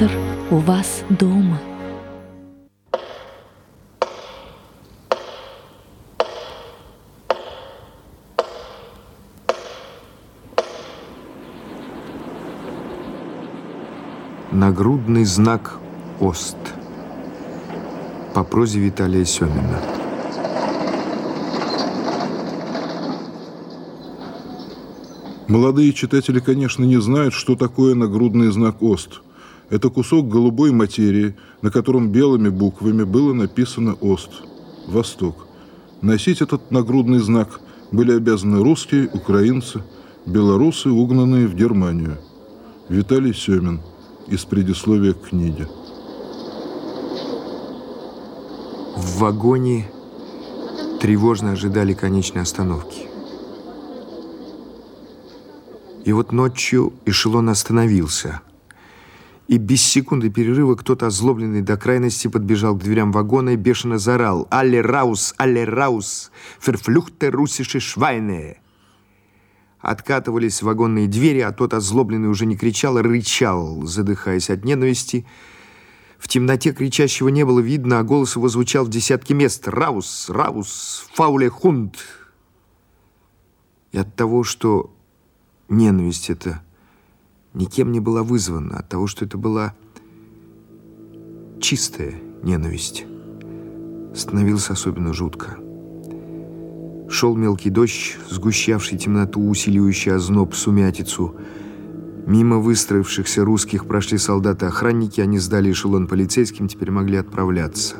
Театр у вас дома. Нагрудный знак ОСТ по прозе Виталия Семина. Молодые читатели, конечно, не знают, что такое нагрудный знак ОСТ. Это кусок голубой материи, на котором белыми буквами было написано ОСТ – Восток. Носить этот нагрудный знак были обязаны русские, украинцы, белорусы, угнанные в Германию. Виталий Семин – из предисловия к книге. В вагоне тревожно ожидали конечной остановки. И вот ночью эшелон остановился. И без секунды перерыва кто-то, озлобленный до крайности, подбежал к дверям вагона и бешено заорал «Алле раус! Алле раус! Ферфлюхте русиши швайне!» Откатывались вагонные двери, а тот озлобленный уже не кричал, а рычал, задыхаясь от ненависти. В темноте кричащего не было видно, а голос его звучал в десятки мест. «Раус! Раус! Фауле хунд!» И от того, что ненависть эта никем не была вызвана, от того, что это была чистая ненависть, становилось особенно жутко. Шел мелкий дождь, сгущавший темноту, усиливающий озноб, сумятицу. Мимо выстроившихся русских прошли солдаты-охранники, они сдали эшелон полицейским, теперь могли отправляться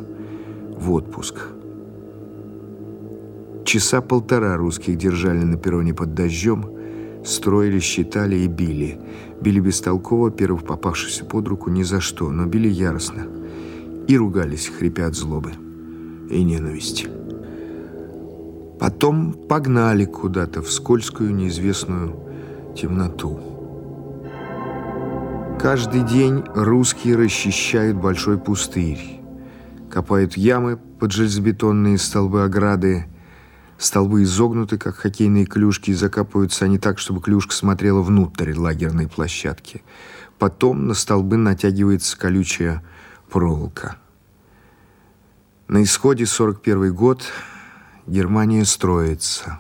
в отпуск. Часа полтора русских держали на перроне под дождем, строили, считали и били. Били бестолково, первых попавшихся под руку ни за что, но били яростно. И ругались, хрипя от злобы и ненависти. Потом погнали куда-то в скользкую неизвестную темноту. Каждый день русские расчищают большой пустырь, копают ямы под железобетонные столбы ограды, столбы изогнуты, как хоккейные клюшки, и закапываются они так, чтобы клюшка смотрела внутрь лагерной площадки. Потом на столбы натягивается колючая проволока. На исходе 41 год Германия строится.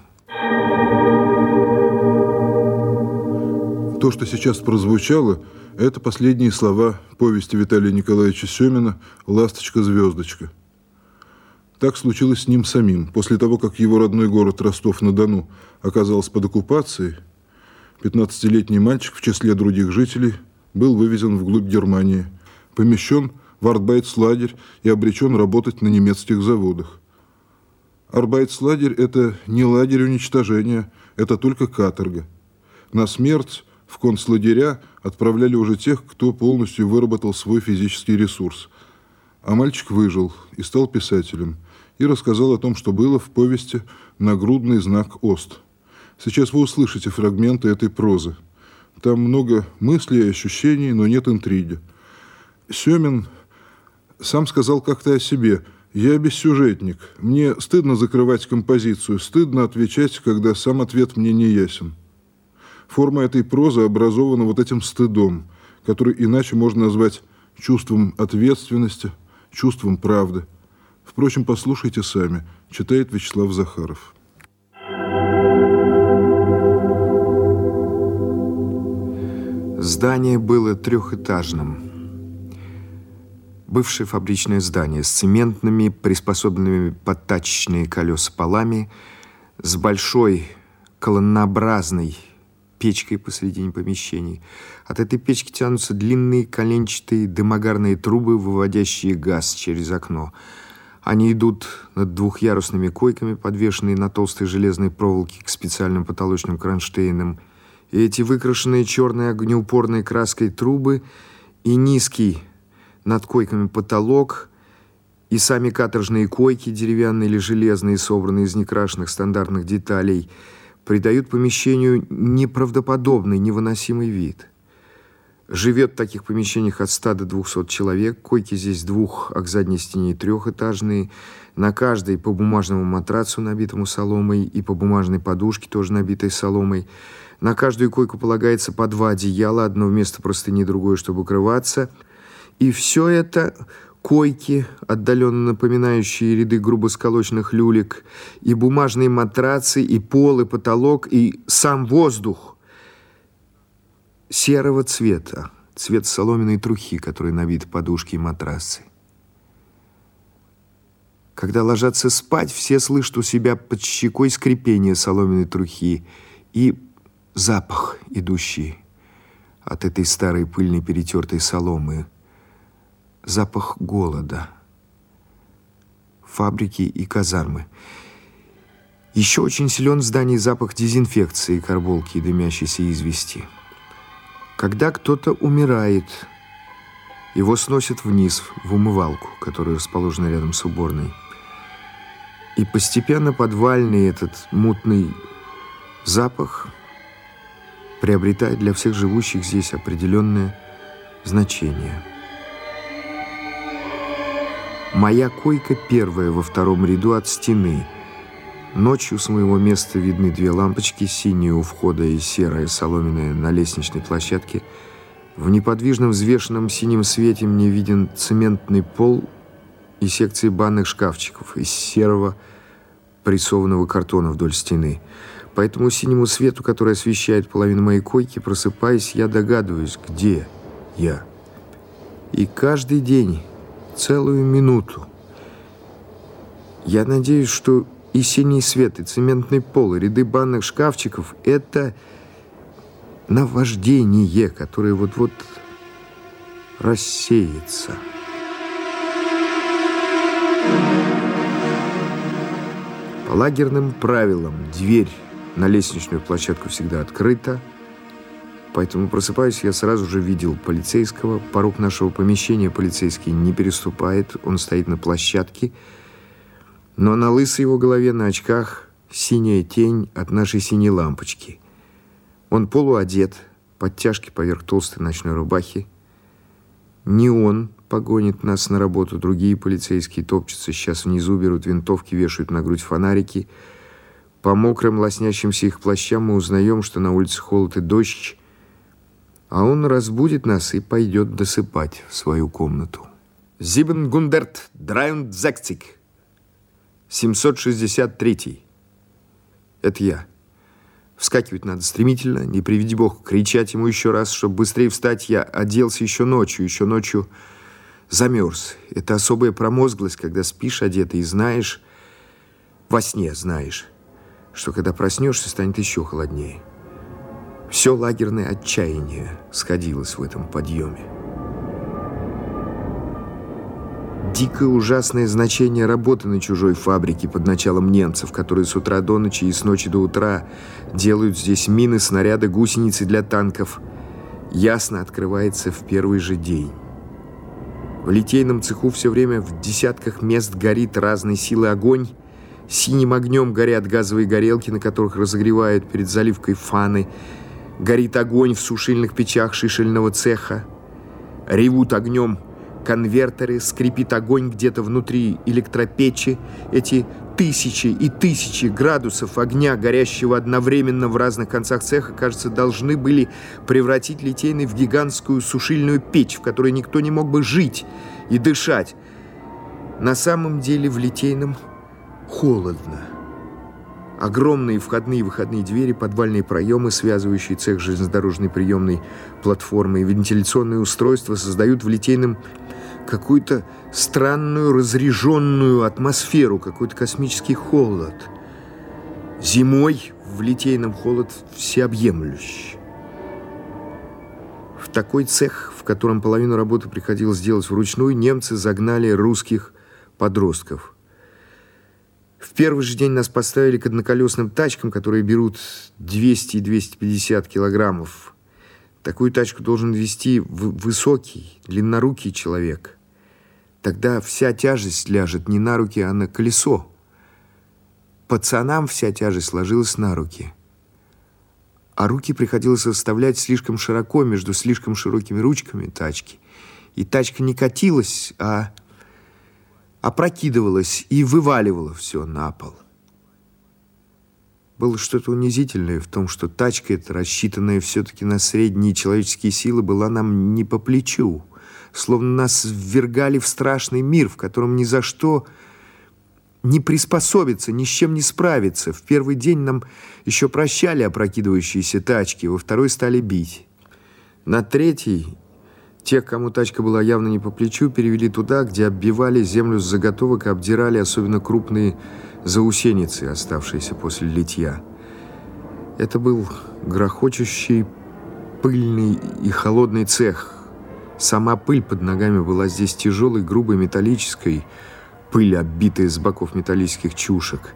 То, что сейчас прозвучало, это последние слова повести Виталия Николаевича Семина «Ласточка-звездочка». Так случилось с ним самим. После того, как его родной город Ростов-на-Дону оказался под оккупацией, 15-летний мальчик в числе других жителей был вывезен вглубь Германии, помещен в арбайтслагерь и обречен работать на немецких заводах. Арбайтслагерь – это не лагерь уничтожения, это только каторга. На смерть в концлагеря отправляли уже тех, кто полностью выработал свой физический ресурс. А мальчик выжил и стал писателем, и рассказал о том, что было в повести «Нагрудный знак ОСТ». Сейчас вы услышите фрагменты этой прозы. Там много мыслей и ощущений, но нет интриги. Семин сам сказал как-то о себе – я бессюжетник. Мне стыдно закрывать композицию, стыдно отвечать, когда сам ответ мне не ясен. Форма этой прозы образована вот этим стыдом, который иначе можно назвать чувством ответственности, чувством правды. Впрочем, послушайте сами, читает Вячеслав Захаров. Здание было трехэтажным бывшее фабричное здание с цементными, приспособленными под тачечные колеса полами, с большой колоннообразной печкой посредине помещений. От этой печки тянутся длинные коленчатые дымогарные трубы, выводящие газ через окно. Они идут над двухъярусными койками, подвешенные на толстой железной проволоке к специальным потолочным кронштейнам. И эти выкрашенные черной огнеупорной краской трубы и низкий над койками потолок, и сами каторжные койки, деревянные или железные, собранные из некрашенных стандартных деталей, придают помещению неправдоподобный, невыносимый вид. Живет в таких помещениях от 100 до 200 человек, койки здесь двух, а к задней стене трехэтажные, на каждой по бумажному матрацу, набитому соломой, и по бумажной подушке, тоже набитой соломой. На каждую койку полагается по два одеяла, одно вместо простыни, другое, чтобы укрываться – И все это койки, отдаленно напоминающие ряды грубо сколоченных люлек, и бумажные матрацы, и пол, и потолок, и сам воздух серого цвета, цвет соломенной трухи, который набит подушки и матрасы. Когда ложатся спать, все слышат у себя под щекой скрипение соломенной трухи и запах, идущий от этой старой пыльной перетертой соломы, запах голода, фабрики и казармы. Еще очень силен в здании запах дезинфекции, карболки и дымящейся извести. Когда кто-то умирает, его сносят вниз, в умывалку, которая расположена рядом с уборной. И постепенно подвальный этот мутный запах приобретает для всех живущих здесь определенное значение. Моя койка первая во втором ряду от стены. Ночью с моего места видны две лампочки, синие у входа и серая соломенная на лестничной площадке. В неподвижном взвешенном синем свете мне виден цементный пол и секции банных шкафчиков из серого прессованного картона вдоль стены. По этому синему свету, который освещает половину моей койки, просыпаясь, я догадываюсь, где я. И каждый день, целую минуту, я надеюсь, что и синий свет, и цементный пол, и ряды банных шкафчиков — это наваждение, которое вот-вот рассеется. По лагерным правилам дверь на лестничную площадку всегда открыта, поэтому, просыпаясь, я сразу же видел полицейского. Порог нашего помещения полицейский не переступает, он стоит на площадке, но на лысой его голове на очках синяя тень от нашей синей лампочки. Он полуодет, подтяжки поверх толстой ночной рубахи. Не он погонит нас на работу. Другие полицейские топчутся сейчас внизу, берут винтовки, вешают на грудь фонарики. По мокрым, лоснящимся их плащам мы узнаем, что на улице холод и дождь, а он разбудит нас и пойдет досыпать в свою комнату. Зибен Гундерт, Драйундзектик, 763. Это я. Вскакивать надо стремительно, не приведи бог, кричать ему еще раз, чтобы быстрее встать. Я оделся еще ночью, еще ночью замерз. Это особая промозглость, когда спишь одетый и знаешь, во сне знаешь, что когда проснешься, станет еще холоднее. Все лагерное отчаяние сходилось в этом подъеме. Дикое ужасное значение работы на чужой фабрике под началом немцев, которые с утра до ночи и с ночи до утра делают здесь мины, снаряды, гусеницы для танков, ясно открывается в первый же день. В литейном цеху все время в десятках мест горит разной силы огонь. Синим огнем горят газовые горелки, на которых разогревают перед заливкой фаны. Горит огонь в сушильных печах шишельного цеха. Ревут огнем конвертеры, скрипит огонь где-то внутри электропечи. Эти тысячи и тысячи градусов огня, горящего одновременно в разных концах цеха, кажется, должны были превратить Литейный в гигантскую сушильную печь, в которой никто не мог бы жить и дышать. На самом деле в Литейном холодно. Огромные входные и выходные двери, подвальные проемы, связывающие цех железнодорожной приемной платформы и вентиляционные устройства создают в Литейном какую-то странную разреженную атмосферу, какой-то космический холод. Зимой в Литейном холод всеобъемлющий. В такой цех, в котором половину работы приходилось делать вручную, немцы загнали русских подростков. В первый же день нас поставили к одноколесным тачкам, которые берут 200 и 250 килограммов. Такую тачку должен вести высокий, длиннорукий человек – Тогда вся тяжесть ляжет не на руки, а на колесо. Пацанам вся тяжесть ложилась на руки. А руки приходилось расставлять слишком широко между слишком широкими ручками тачки. И тачка не катилась, а опрокидывалась и вываливала все на пол. Было что-то унизительное в том, что тачка эта, рассчитанная все-таки на средние человеческие силы, была нам не по плечу. словно нас ввергали в страшный мир, в котором ни за что не приспособиться, ни с чем не справиться. В первый день нам еще прощали опрокидывающиеся тачки, во второй стали бить. На третий тех, кому тачка была явно не по плечу, перевели туда, где оббивали землю с заготовок и обдирали особенно крупные заусеницы, оставшиеся после литья. Это был грохочущий, пыльный и холодный цех. Сама пыль под ногами была здесь тяжелой, грубой, металлической, пыль, оббитая с боков металлических чушек.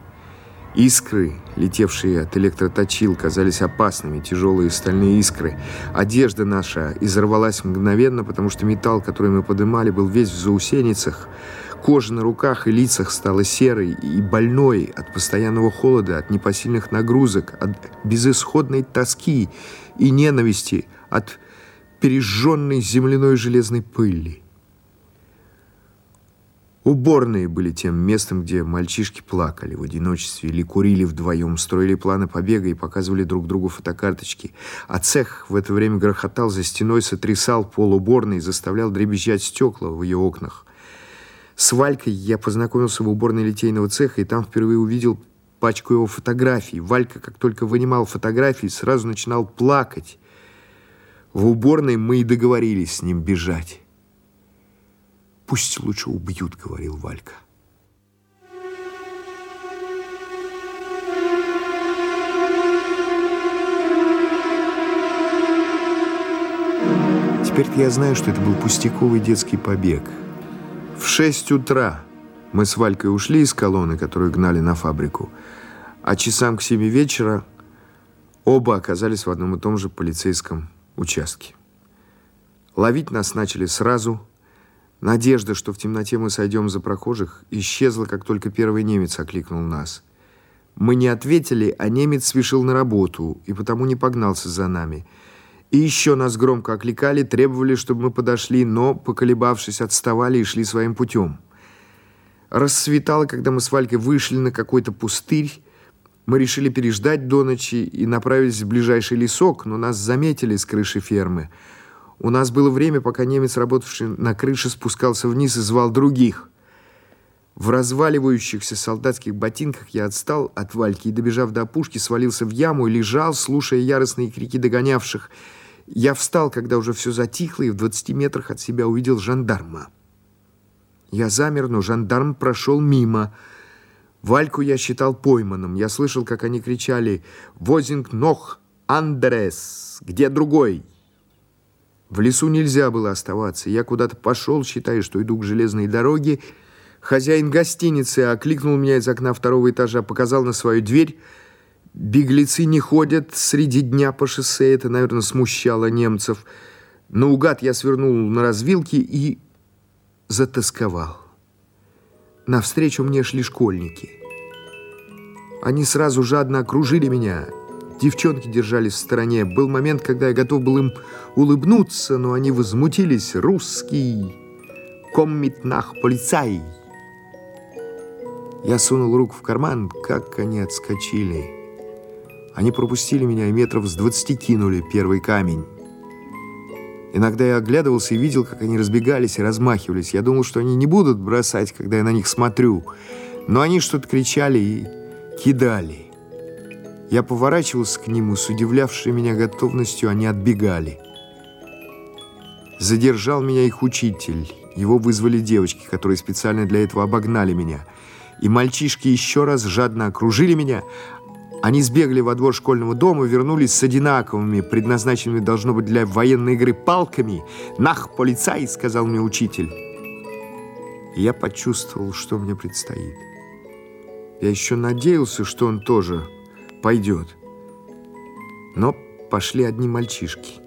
Искры, летевшие от электроточил, казались опасными, тяжелые стальные искры. Одежда наша изорвалась мгновенно, потому что металл, который мы подымали, был весь в заусеницах. Кожа на руках и лицах стала серой и больной от постоянного холода, от непосильных нагрузок, от безысходной тоски и ненависти, от пережженной земляной железной пыли. Уборные были тем местом, где мальчишки плакали в одиночестве или курили вдвоем, строили планы побега и показывали друг другу фотокарточки. А цех в это время грохотал за стеной, сотрясал пол уборной, заставлял дребезжать стекла в ее окнах. С Валькой я познакомился в уборной литейного цеха, и там впервые увидел пачку его фотографий. Валька, как только вынимал фотографии, сразу начинал плакать. В уборной мы и договорились с ним бежать. «Пусть лучше убьют», — говорил Валька. Теперь я знаю, что это был пустяковый детский побег. В шесть утра мы с Валькой ушли из колонны, которую гнали на фабрику, а часам к семи вечера оба оказались в одном и том же полицейском участке. Ловить нас начали сразу – Надежда, что в темноте мы сойдем за прохожих, исчезла, как только первый немец окликнул нас. Мы не ответили, а немец спешил на работу и потому не погнался за нами. И еще нас громко окликали, требовали, чтобы мы подошли, но, поколебавшись, отставали и шли своим путем. Рассветало, когда мы с Валькой вышли на какой-то пустырь. Мы решили переждать до ночи и направились в ближайший лесок, но нас заметили с крыши фермы – у нас было время, пока немец, работавший на крыше, спускался вниз и звал других. В разваливающихся солдатских ботинках я отстал от Вальки и, добежав до опушки, свалился в яму и лежал, слушая яростные крики догонявших. Я встал, когда уже все затихло, и в 20 метрах от себя увидел жандарма. Я замер, но жандарм прошел мимо. Вальку я считал пойманным. Я слышал, как они кричали «Возинг нох! Андрес! Где другой?» В лесу нельзя было оставаться. Я куда-то пошел, считая, что иду к железной дороге. Хозяин гостиницы окликнул меня из окна второго этажа, показал на свою дверь. Беглецы не ходят среди дня по шоссе. Это, наверное, смущало немцев. Наугад я свернул на развилке и затасковал. Навстречу мне шли школьники. Они сразу жадно окружили меня – Девчонки держались в стороне. Был момент, когда я готов был им улыбнуться, но они возмутились. «Русский! Коммит нах полицай!» Я сунул руку в карман, как они отскочили. Они пропустили меня и метров с двадцати кинули первый камень. Иногда я оглядывался и видел, как они разбегались и размахивались. Я думал, что они не будут бросать, когда я на них смотрю. Но они что-то кричали и кидали. Я поворачивался к нему, с удивлявшей меня готовностью они отбегали. Задержал меня их учитель. Его вызвали девочки, которые специально для этого обогнали меня. И мальчишки еще раз жадно окружили меня. Они сбегали во двор школьного дома, вернулись с одинаковыми, предназначенными, должно быть, для военной игры палками. «Нах, полицай!» — сказал мне учитель. И я почувствовал, что мне предстоит. Я еще надеялся, что он тоже пойдет. Но пошли одни мальчишки.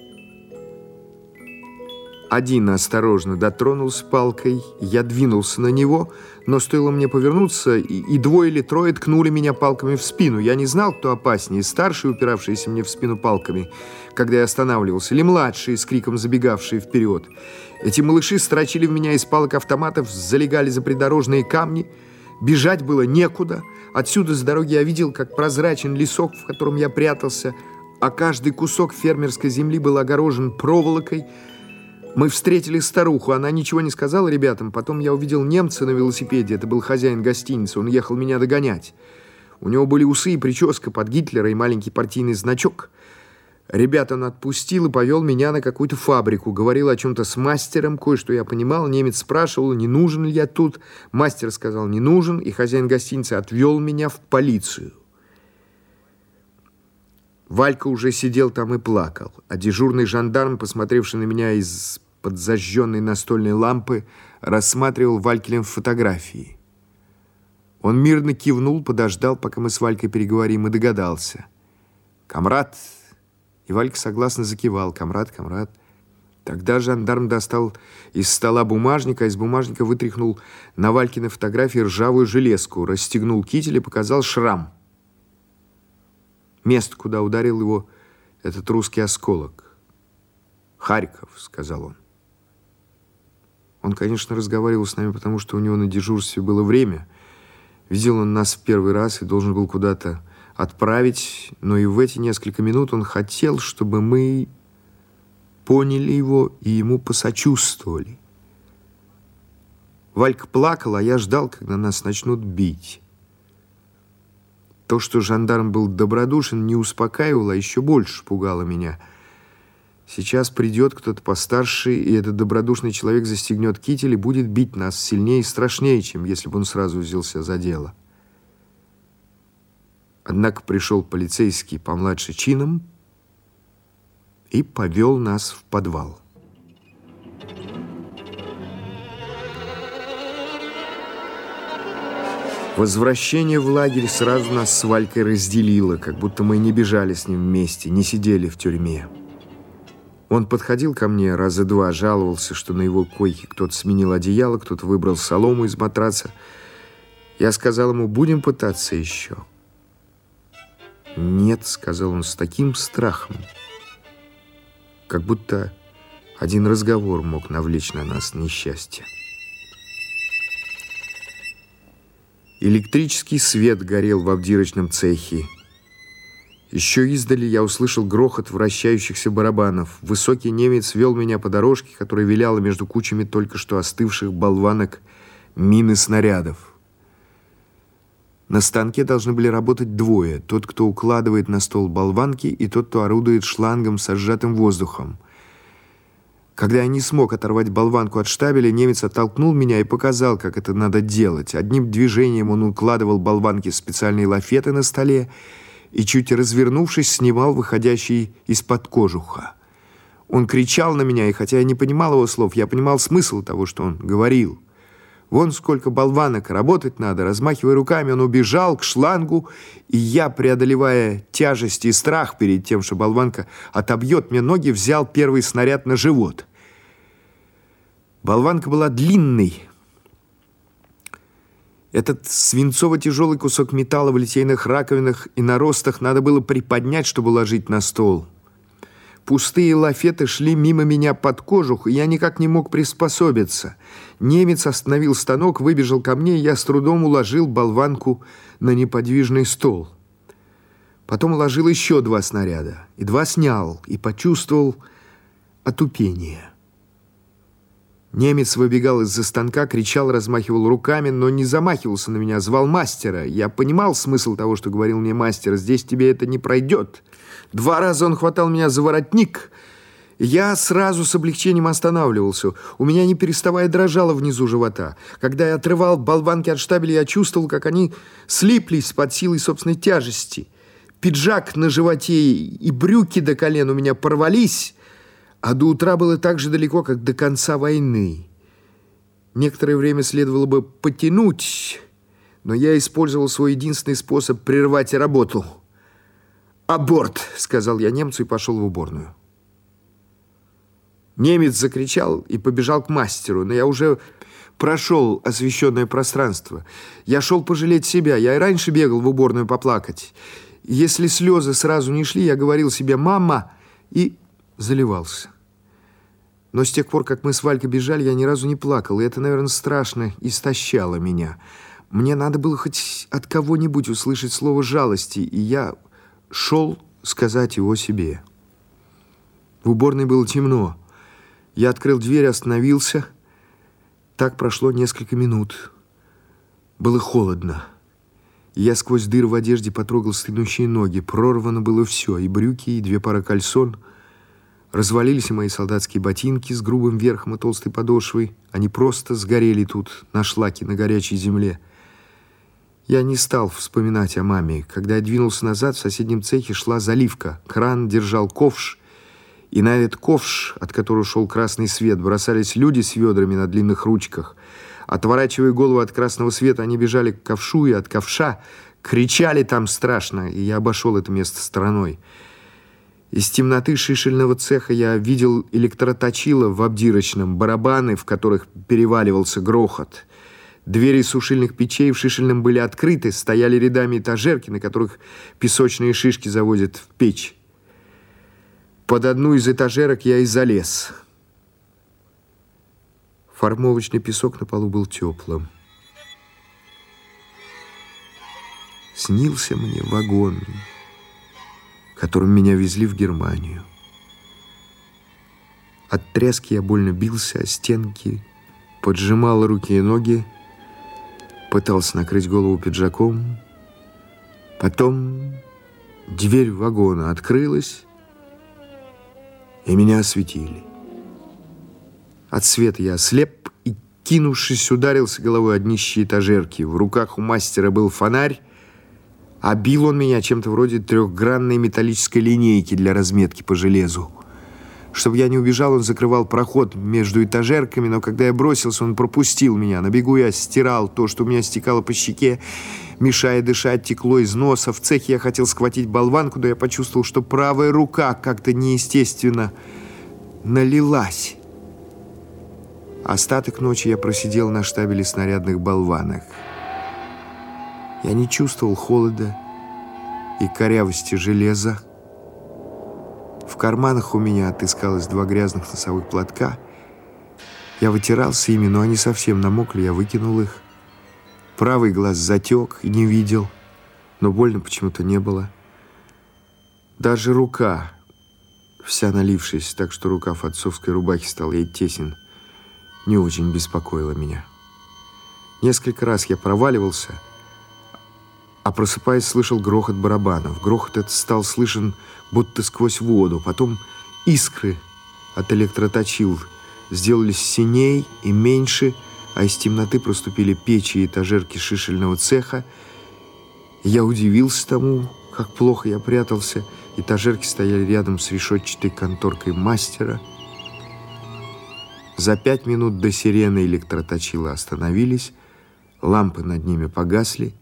Один осторожно дотронулся палкой, я двинулся на него, но стоило мне повернуться, и, и двое или трое ткнули меня палками в спину. Я не знал, кто опаснее, старшие, упиравшиеся мне в спину палками, когда я останавливался, или младшие, с криком забегавшие вперед. Эти малыши строчили в меня из палок автоматов, залегали за придорожные камни, Бежать было некуда. Отсюда с дороги я видел, как прозрачен лесок, в котором я прятался, а каждый кусок фермерской земли был огорожен проволокой. Мы встретили старуху, она ничего не сказала ребятам. Потом я увидел немца на велосипеде, это был хозяин гостиницы, он ехал меня догонять. У него были усы и прическа под Гитлера и маленький партийный значок. Ребят он отпустил и повел меня на какую-то фабрику. Говорил о чем-то с мастером, кое-что я понимал. Немец спрашивал, не нужен ли я тут. Мастер сказал, не нужен, и хозяин гостиницы отвел меня в полицию. Валька уже сидел там и плакал, а дежурный жандарм, посмотревший на меня из-под зажженной настольной лампы, рассматривал Валькелем фотографии. Он мирно кивнул, подождал, пока мы с Валькой переговорим, и догадался. «Камрад!» И Валька согласно закивал. «Камрад, камрад!» Тогда жандарм достал из стола бумажника, а из бумажника вытряхнул на Валькиной фотографии ржавую железку, расстегнул китель и показал шрам. Место, куда ударил его этот русский осколок. «Харьков», — сказал он. Он, конечно, разговаривал с нами, потому что у него на дежурстве было время — Видел он нас в первый раз и должен был куда-то отправить, но и в эти несколько минут он хотел, чтобы мы поняли его и ему посочувствовали. Валька плакал, а я ждал, когда нас начнут бить. То, что жандарм был добродушен, не успокаивало, а еще больше пугало меня — Сейчас придет кто-то постарше, и этот добродушный человек застегнет китель и будет бить нас сильнее и страшнее, чем если бы он сразу взялся за дело. Однако пришел полицейский помладше чином и повел нас в подвал. Возвращение в лагерь сразу нас с Валькой разделило, как будто мы не бежали с ним вместе, не сидели в тюрьме. Он подходил ко мне раза два, жаловался, что на его койке кто-то сменил одеяло, кто-то выбрал солому из матраца. Я сказал ему, будем пытаться еще. «Нет», — сказал он с таким страхом, как будто один разговор мог навлечь на нас несчастье. Электрический свет горел в обдирочном цехе. Еще издали я услышал грохот вращающихся барабанов. Высокий немец вел меня по дорожке, которая виляла между кучами только что остывших болванок мины снарядов. На станке должны были работать двое. Тот, кто укладывает на стол болванки, и тот, кто орудует шлангом со сжатым воздухом. Когда я не смог оторвать болванку от штабеля, немец оттолкнул меня и показал, как это надо делать. Одним движением он укладывал болванки в специальные лафеты на столе, и, чуть развернувшись, снимал выходящий из-под кожуха. Он кричал на меня, и хотя я не понимал его слов, я понимал смысл того, что он говорил. Вон сколько болванок, работать надо. Размахивая руками, он убежал к шлангу, и я, преодолевая тяжесть и страх перед тем, что болванка отобьет мне ноги, взял первый снаряд на живот. Болванка была длинной, этот свинцово-тяжелый кусок металла в литейных раковинах и наростах надо было приподнять, чтобы ложить на стол. Пустые лафеты шли мимо меня под кожух, и я никак не мог приспособиться. Немец остановил станок, выбежал ко мне, и я с трудом уложил болванку на неподвижный стол. Потом уложил еще два снаряда, и два снял, и почувствовал отупение. Немец выбегал из-за станка, кричал, размахивал руками, но не замахивался на меня, звал мастера. Я понимал смысл того, что говорил мне мастер. «Здесь тебе это не пройдет». Два раза он хватал меня за воротник. Я сразу с облегчением останавливался. У меня не переставая дрожало внизу живота. Когда я отрывал болванки от штабеля, я чувствовал, как они слиплись под силой собственной тяжести. Пиджак на животе и брюки до колен у меня порвались, а до утра было так же далеко, как до конца войны. Некоторое время следовало бы потянуть, но я использовал свой единственный способ прервать работу. «Аборт!» — сказал я немцу и пошел в уборную. Немец закричал и побежал к мастеру, но я уже прошел освещенное пространство. Я шел пожалеть себя. Я и раньше бегал в уборную поплакать. Если слезы сразу не шли, я говорил себе «мама» и заливался. Но с тех пор, как мы с Валькой бежали, я ни разу не плакал, и это, наверное, страшно истощало меня. Мне надо было хоть от кого-нибудь услышать слово жалости, и я шел сказать его себе. В уборной было темно. Я открыл дверь, остановился. Так прошло несколько минут. Было холодно. Я сквозь дыры в одежде потрогал стынущие ноги. Прорвано было все, и брюки, и две пары кальсон. Развалились мои солдатские ботинки с грубым верхом и толстой подошвой. Они просто сгорели тут, на шлаке, на горячей земле. Я не стал вспоминать о маме. Когда я двинулся назад, в соседнем цехе шла заливка. Кран держал ковш, и на этот ковш, от которого шел красный свет, бросались люди с ведрами на длинных ручках – Отворачивая голову от красного света, они бежали к ковшу и от ковша. Кричали там страшно, и я обошел это место стороной. Из темноты шишельного цеха я видел электроточило в обдирочном, барабаны, в которых переваливался грохот. Двери сушильных печей в шишельном были открыты, стояли рядами этажерки, на которых песочные шишки заводят в печь. Под одну из этажерок я и залез – Формовочный песок на полу был теплым. Снился мне вагон, которым меня везли в Германию. От тряски я больно бился о стенки, поджимал руки и ноги, пытался накрыть голову пиджаком. Потом дверь вагона открылась, и меня осветили. От света я ослеп и, кинувшись, ударился головой о днище этажерки. В руках у мастера был фонарь, а бил он меня чем-то вроде трехгранной металлической линейки для разметки по железу. Чтобы я не убежал, он закрывал проход между этажерками, но когда я бросился, он пропустил меня. На бегу я стирал то, что у меня стекало по щеке, мешая дышать, текло из носа. В цехе я хотел схватить болванку, но я почувствовал, что правая рука как-то неестественно налилась. Остаток ночи я просидел на штабеле снарядных болванок. Я не чувствовал холода и корявости железа. В карманах у меня отыскалось два грязных носовых платка. Я вытирался ими, но они совсем намокли, я выкинул их. Правый глаз затек и не видел, но больно почему-то не было. Даже рука, вся налившаяся, так что рукав отцовской рубахи стал ей тесен, не очень беспокоило меня. Несколько раз я проваливался, а просыпаясь, слышал грохот барабанов. Грохот этот стал слышен будто сквозь воду. Потом искры от электроточил сделались синей и меньше, а из темноты проступили печи и этажерки шишельного цеха. Я удивился тому, как плохо я прятался. Этажерки стояли рядом с решетчатой конторкой мастера – за пять минут до сирены электроточила остановились, лампы над ними погасли,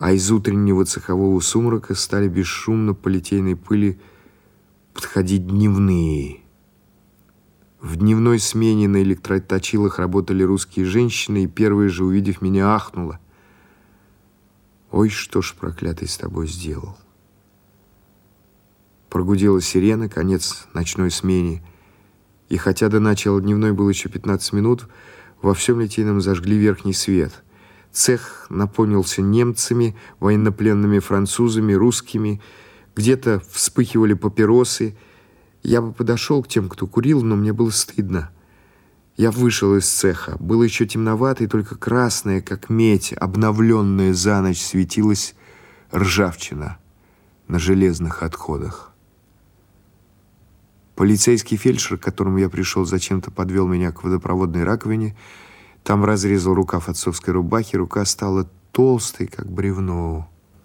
а из утреннего цехового сумрака стали бесшумно по литейной пыли подходить дневные. В дневной смене на электроточилах работали русские женщины, и первые же, увидев меня, ахнула. «Ой, что ж проклятый с тобой сделал?» Прогудела сирена, конец ночной смене — и хотя до начала дневной было еще 15 минут, во всем Литейном зажгли верхний свет. Цех наполнился немцами, военнопленными французами, русскими. Где-то вспыхивали папиросы. Я бы подошел к тем, кто курил, но мне было стыдно. Я вышел из цеха. Было еще темновато, и только красная, как медь, обновленная за ночь, светилась ржавчина на железных отходах. Полицейский фельдшер, к которому я пришел, зачем-то подвел меня к водопроводной раковине. Там разрезал рукав отцовской рубахи, рука стала толстой, как бревно.